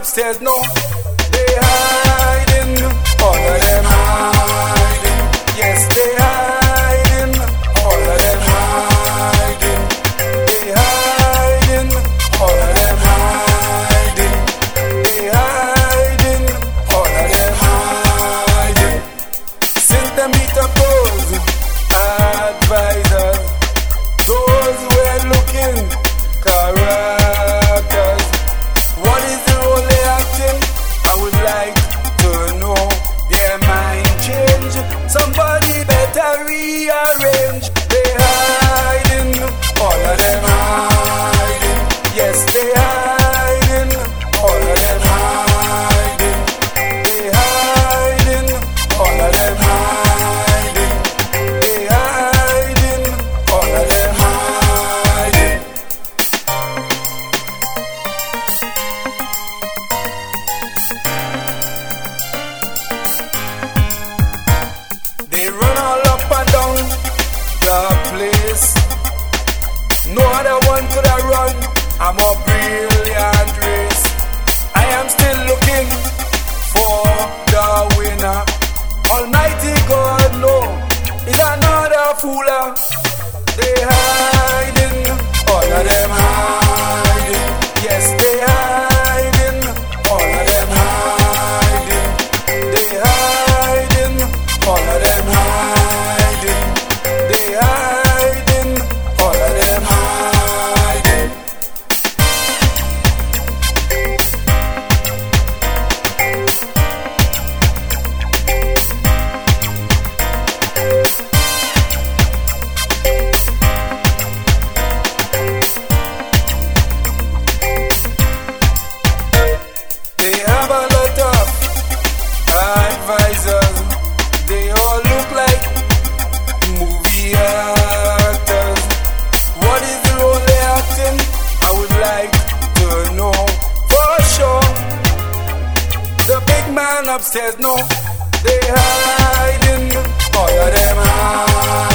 upstairs, no. change. for brilliant race. I am still looking for the winner. Almighty God, no, is another fooler. They hiding, all of them. and upstairs, no. They hiding, all of them hiding.